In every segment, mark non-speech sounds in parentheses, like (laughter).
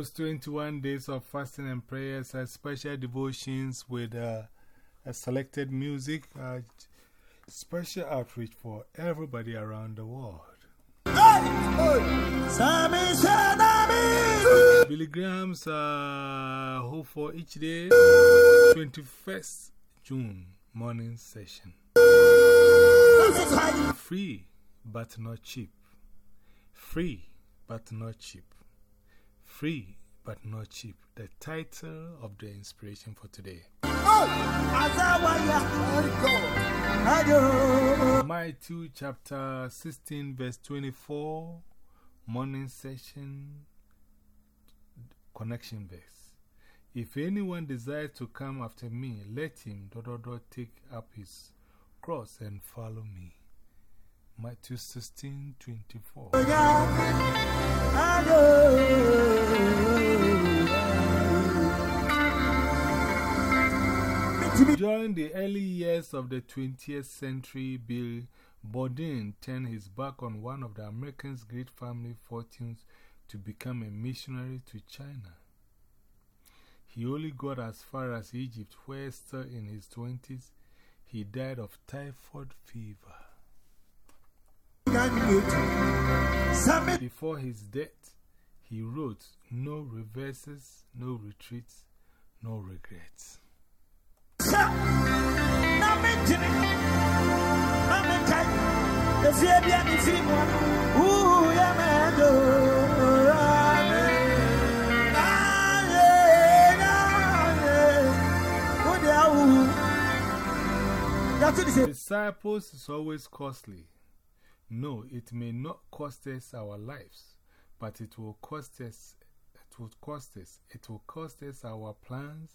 Post 21 days of fasting and prayers and special devotions with uh, a selected music, uh, special outreach for everybody around the world. Billy Graham's uh, Hope for each day, 21st June morning session. Free but not cheap. Free but not cheap. Free but not cheap. The title of the inspiration for today. Matthew chapter 16, verse 24, morning session, connection verse. If anyone desires to come after me, let him do, do, do, take up his cross and follow me. Matthew 16, 24. During the early years of the 20th century, Bill Borden turned his back on one of the Americans' great family fortunes to become a missionary to China. He only got as far as Egypt, where, still in his 20s, he died of typhoid fever. Before his death, he wrote, No reverses, no retreats, no regrets. Disciples is always costly. No, it may not cost us our lives, but it will cost us, it will cost us, it will cost us our plans,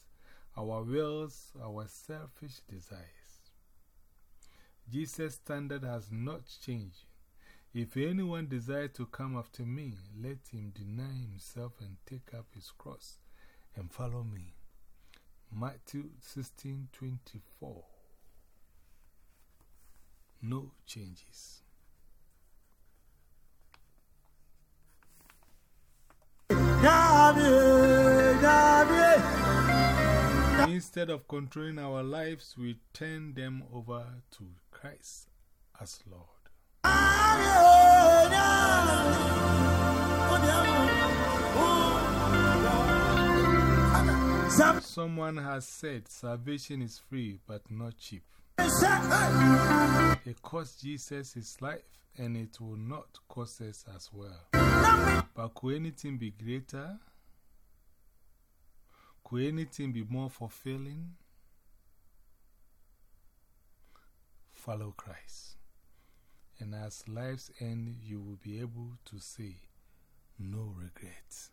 our wills, our selfish desires. Jesus' standard has not changed. If anyone desires to come after me, let him deny himself and take up his cross and follow me. Matthew 16 24. No changes. Instead of controlling our lives, we turn them over to Christ as Lord. Someone has said salvation is free but not cheap. It cost Jesus his life and it will not cost us as well. But could anything be greater? Could anything be more fulfilling? Follow Christ. And as life's end, you will be able to say, No regrets.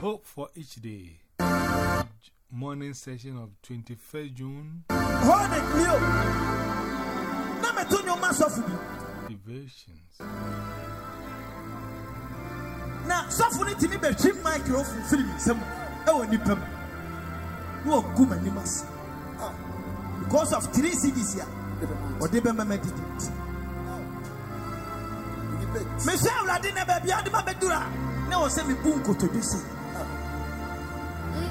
Hope for each day. Morning session of 21st June. Devotions. Na sɔfo no tumi bɛtwi microphone firi me nsam ɛwɔ nipa mu. Na ɔgu m'anim ase. Because of three cds a ɔde bɛma ma didi mehyɛ awurade na baabi ade ma bɛduru a na wɔ sɛ mebu nkotodwe se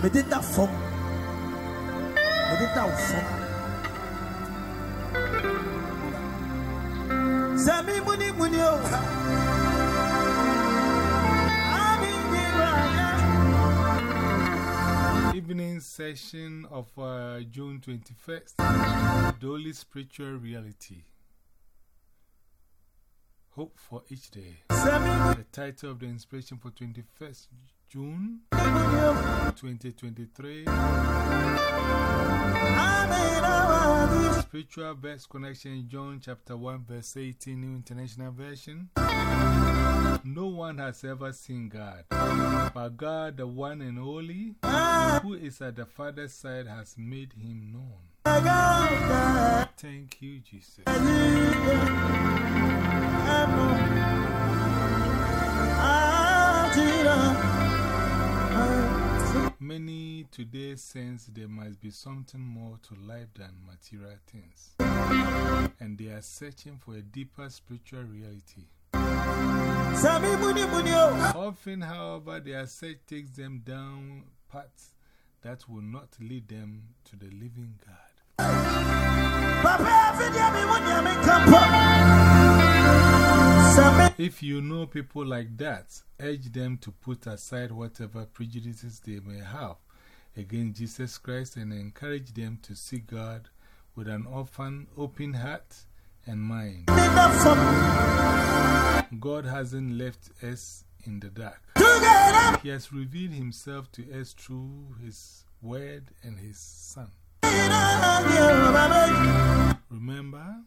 mede da fam. Mede da wo fam. Sɛ memunimuni o Evening session of uh, June 21st, the Holy Spiritual Reality. Hope for each day. The title of the inspiration for 21st June 2023. Spiritual verse connection, John chapter 1, verse 18, New International Version. No one has ever seen God, but God, the one and only, who is at the Father's side, has made him known. Thank you, Jesus. Many today sense there must be something more to life than material things, and they are searching for a deeper spiritual reality. Often, however, their search takes them down paths that will not lead them to the living God. If you know people like that, urge them to put aside whatever prejudices they may have against Jesus Christ and encourage them to seek God with an often open heart and mind. God hasn't left us in the dark. He has revealed Himself to us through His Word and His Son. Remember?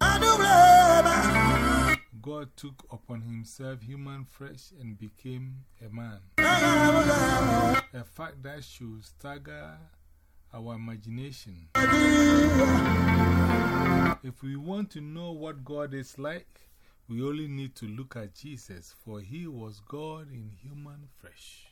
God took upon Himself human flesh and became a man. A fact that should stagger our imagination. If we want to know what God is like, we only need to look at Jesus, for he was God in human flesh.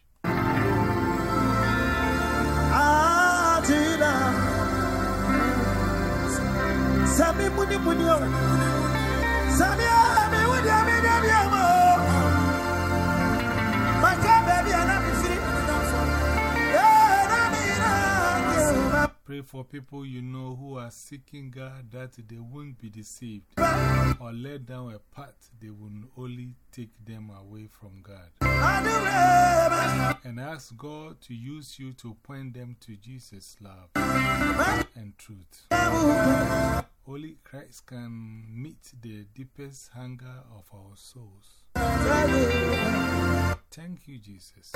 For people you know who are seeking God that they won't be deceived or led down a path they will only take them away from God. And ask God to use you to point them to Jesus' love and truth. Only Christ can meet the deepest hunger of our souls. Thank you, Jesus.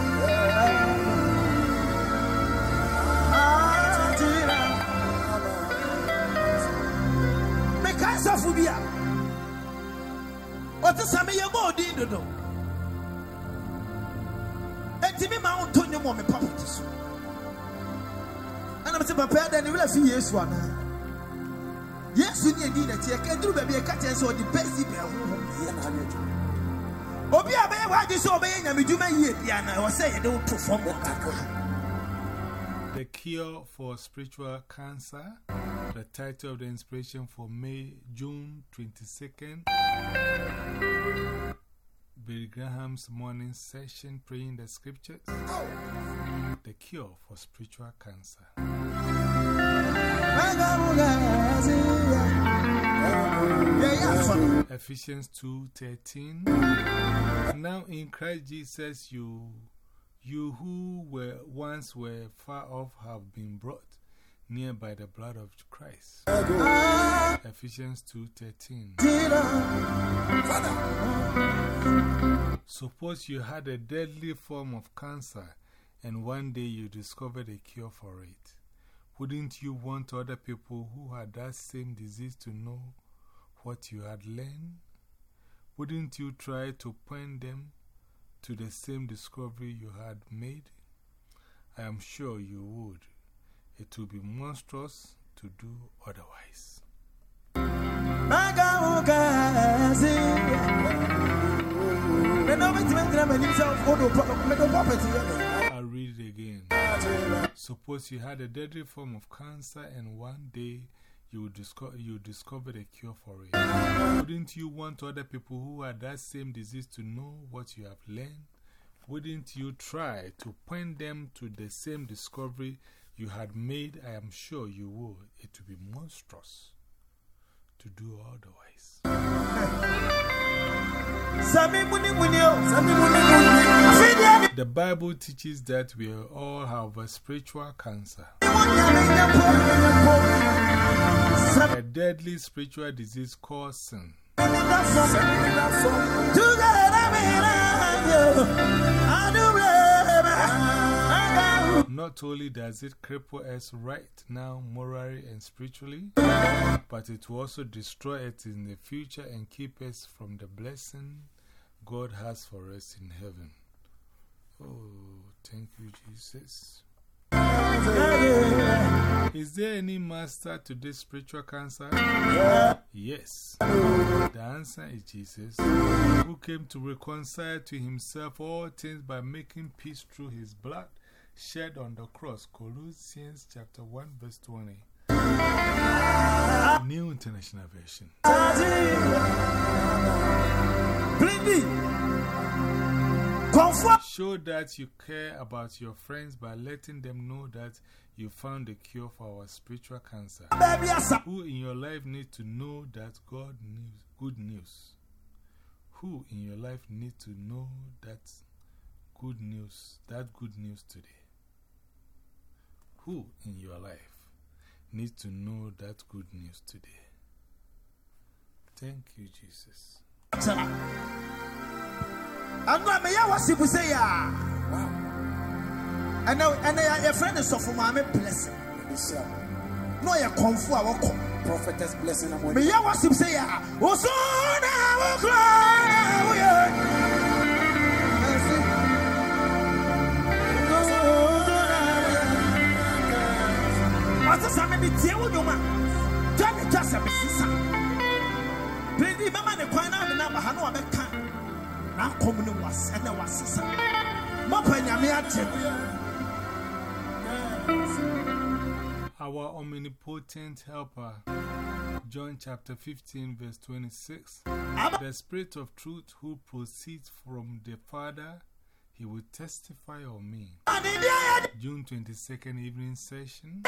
asafo bi a ɔte sɛ meyɛ bɔ ɔdin dodo enti me ma wonto nnwom wɔ me papɔte so. Ɛna mete papa ɛdɛ ne werɛ fi yesu anaa yesu ne adi nakyi ɛka duru baabi ɛka kyerɛ sɛ ɔde bɛsi bɛ honhom ɛyɛ n'ano adwuma obi a bɛyɛ hɔ agye sɛ ɔbɛyɛ nyamedwuma yie bia na ɛwɔ sɛ yɛde wo to fam wɔ kakra The Cure for Spiritual Cancer the title of the inspiration for May, June 22nd. Billy Graham's morning session praying the scriptures. The cure for spiritual cancer. Ephesians 2:13 Now in Christ Jesus you you who were once were far off have been brought near by the blood of Christ. Ephesians 2.13 Suppose you had a deadly form of cancer and one day you discovered a cure for it. Wouldn't you want other people who had that same disease to know what you had learned? Wouldn't you try to point them to the same discovery you had made? I am sure you would it would be monstrous to do otherwise. I'll read it again. Suppose you had a deadly form of cancer and one day you, discover, you discovered a cure for it. Wouldn't you want other people who had that same disease to know what you have learned? Wouldn't you try to point them to the same discovery you had made, I am sure you would, it would be monstrous to do otherwise. (laughs) The Bible teaches that we all have a spiritual cancer, a deadly spiritual disease called sin. Not only does it cripple us right now, morally and spiritually, but it will also destroy us in the future and keep us from the blessing God has for us in heaven. Oh, thank you, Jesus. Is there any master to this spiritual cancer? Yes. The answer is Jesus, who came to reconcile to himself all things by making peace through his blood shed on the cross. Colossians chapter 1, verse 20. New International Version. Show that you care about your friends by letting them know that you found a cure for our spiritual cancer. Who in your life need to know that God news, good news? Who in your life need to know that good news, that good news today? Who in your life needs to know that good news today? Thank you, Jesus. I'm not me. I was to say, and now, and your friend is of my blessing. No, you're comfort. Prophetess blessing. Me, I was to say, was on our What's the same with you, woman? Johnny just a sister. Please, Mamma, the coin of the number, I know I'm a can. Now, come in was and there was sister. Mopper, Our omnipotent helper, John chapter 15, verse 26. The Spirit of truth who proceeds from the Father, he will testify of me. June 22nd evening session.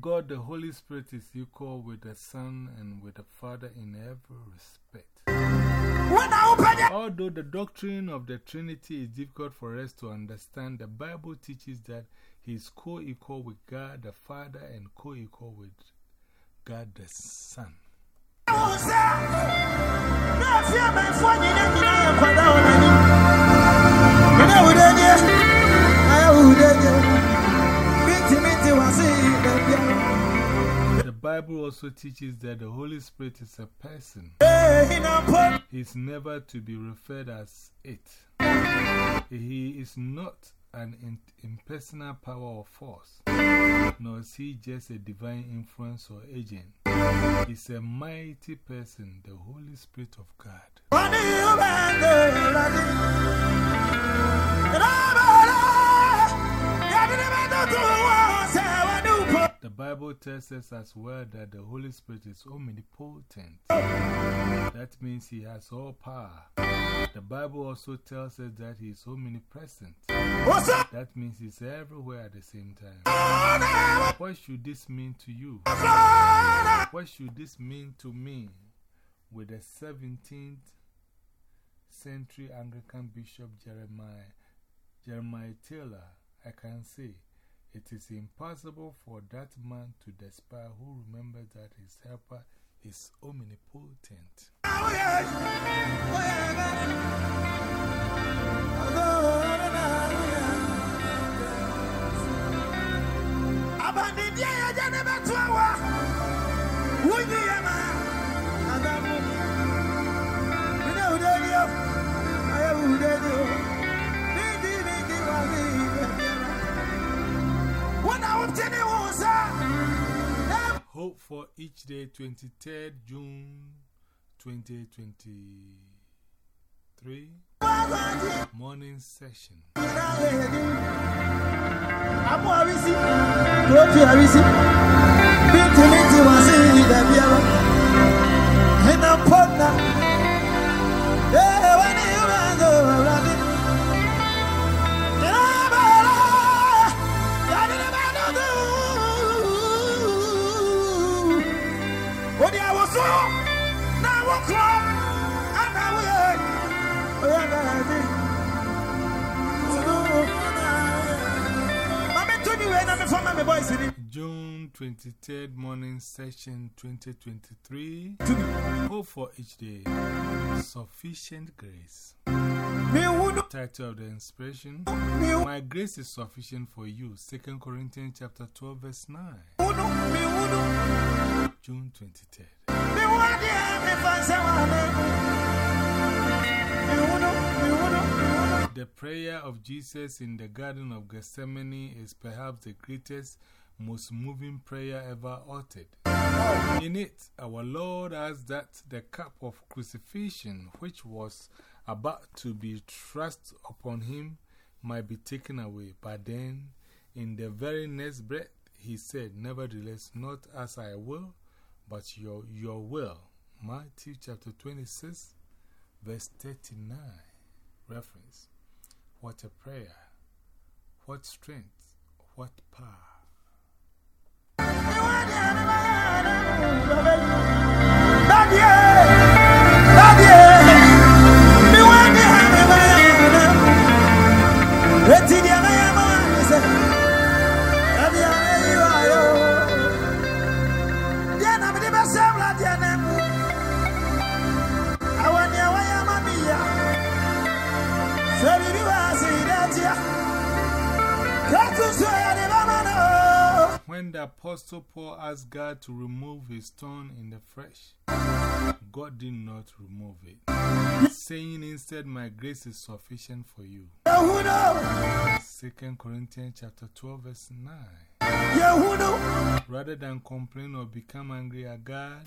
God the Holy Spirit is equal with the Son and with the Father in every respect. Although the doctrine of the Trinity is difficult for us to understand, the Bible teaches that He is co equal with God the Father and co equal with God the Son. Bible also teaches that the Holy Spirit is a person. He is never to be referred as it. He is not an impersonal power or force, nor is he just a divine influence or agent. He's a mighty person, the Holy Spirit of God. The Bible tells us as well that the Holy Spirit is omnipotent. That means He has all power. The Bible also tells us that He is omnipresent. That means He's everywhere at the same time. What should this mean to you? What should this mean to me with the 17th century Anglican Bishop Jeremiah, Jeremiah Taylor? I can say. It is impossible for that man to despair who remembers that his helper is omnipotent. Hope for each day, 23rd June 2023. Morning session. June 23rd morning session 2023. Hope for each day. Sufficient grace. Title of the inspiration My grace is sufficient for you. 2 Corinthians chapter 12, verse 9. June 23rd. The prayer of Jesus in the Garden of Gethsemane is perhaps the greatest most moving prayer ever uttered. In it, our Lord asked that the cup of crucifixion, which was about to be thrust upon him, might be taken away. But then, in the very next breath, he said, Nevertheless, not as I will, but your, your will. Matthew chapter 26, verse 39. Reference. What a prayer! What strength! What power! When the Apostle Paul asked God to remove his thorn in the flesh, God did not remove it, saying instead, My grace is sufficient for you. 2 Corinthians chapter 12, verse 9. Rather than complain or become angry at God,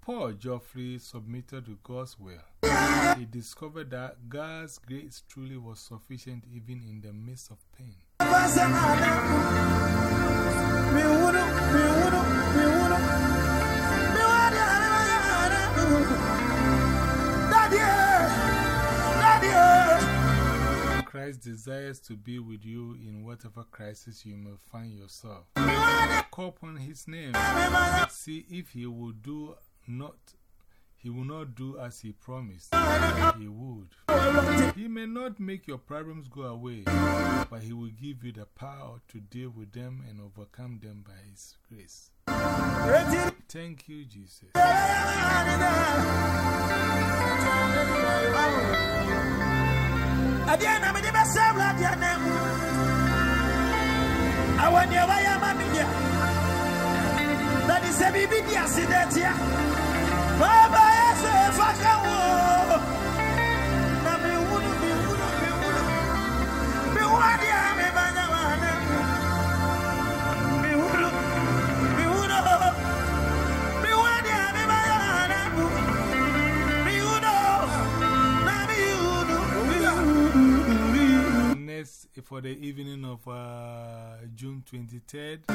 Paul Geoffrey submitted to God's will. He discovered that God's grace truly was sufficient even in the midst of pain. Christ desires to be with you in whatever crisis you may find yourself. Call upon His name. See if He will do not he will not do as he promised. He would. He may not make your problems go away, but he will give you the power to deal with them and overcome them by his grace. Thank you, Jesus. That is a baby, Baba. For the evening of uh, June 23rd.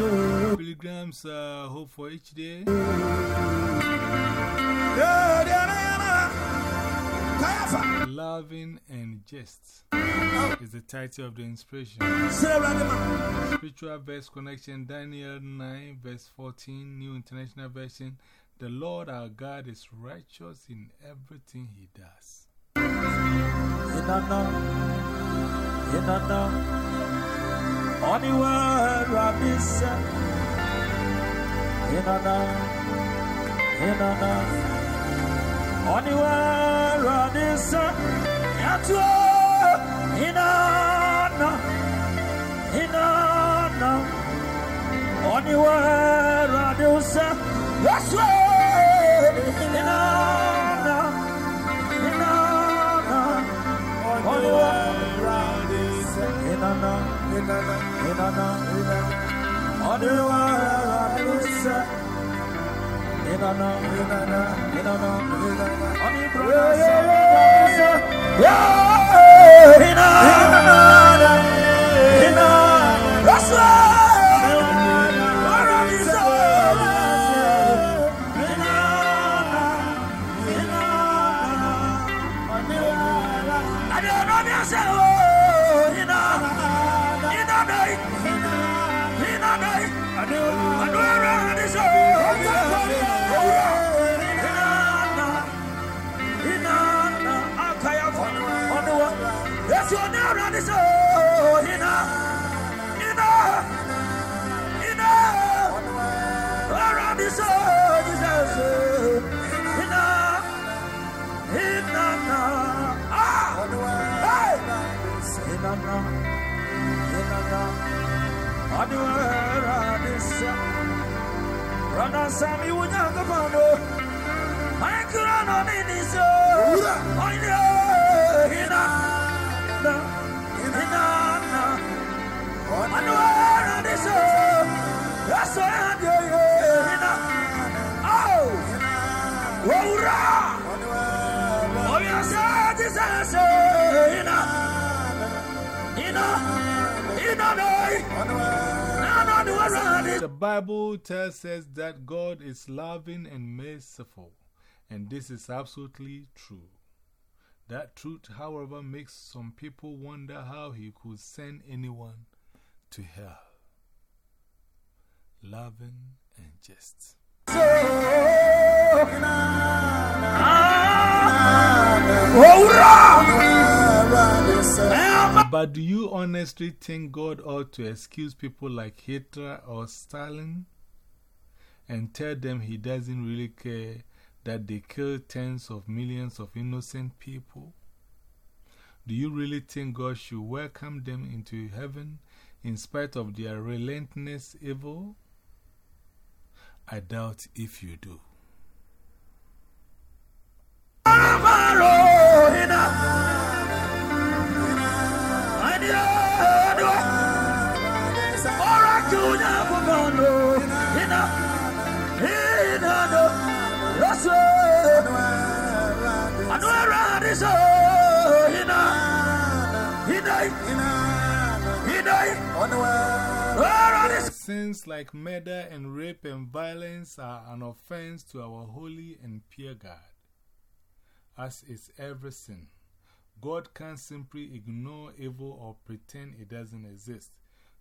Pilgrims uh, hope for each day. Loving and Just is the title of the inspiration. Spiritual verse connection Daniel 9, verse 14, New International Version. The Lord our God is righteous in everything he does. Anywhere Rabisa Inana Inana Anywhere Rabisa Yatua Inana Inana Anywhere Rabisa Yasua inana inana inana Odiwa Ramusa Inana inana inana Oni brasa Inana Inana Rasa Rana Sami Wunyanga Pando. I could not in his own. I know. Hina. Hina. I know. I know. The Bible tells us that God is loving and merciful, and this is absolutely true. That truth, however, makes some people wonder how He could send anyone to hell. Loving and just. (laughs) But do you honestly think God ought to excuse people like Hitler or Stalin and tell them he doesn't really care that they kill tens of millions of innocent people? Do you really think God should welcome them into heaven in spite of their relentless evil? I doubt if you do. Sins like murder and rape and violence are an offense to our holy and pure God, as is every sin. God can't simply ignore evil or pretend it doesn't exist.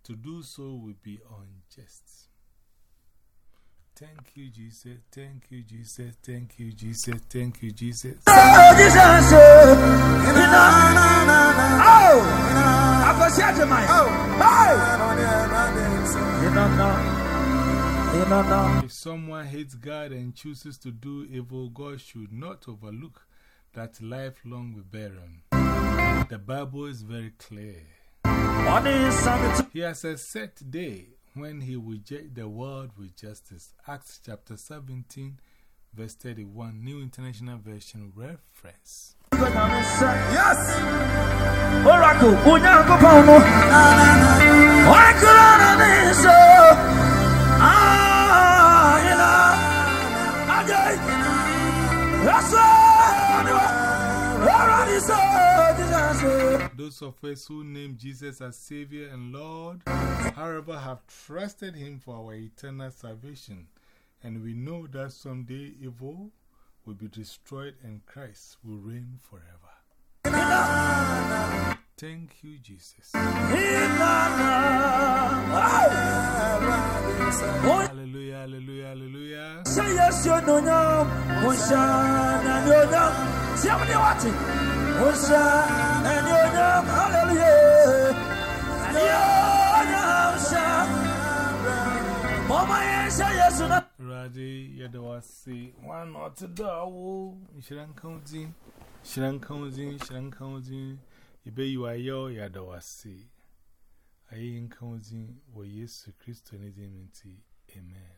To do so would be unjust. Thank you, Jesus. Thank you, Jesus. Thank you, Jesus. Thank you, Jesus. Oh, Jesus. Oh, I was here to my. Oh, if someone hates God and chooses to do evil, God should not overlook that lifelong barren. The Bible is very clear. He has a set day when he will judge the world with justice. Acts chapter 17, verse 31, New International Version reference. Yes! Oracle, Those of us who name Jesus as Savior and Lord, however, have trusted Him for our eternal salvation. And we know that someday evil will be destroyed and Christ will reign forever. Thank you, Jesus. Hallelujah, hallelujah, hallelujah. Say yes, you know, Radi, you know, see, one or two, oh, Shran County, Shran County, Shran County, you be you are your Yadawasi. I ain't counting what Jesus Christ anything. Amen.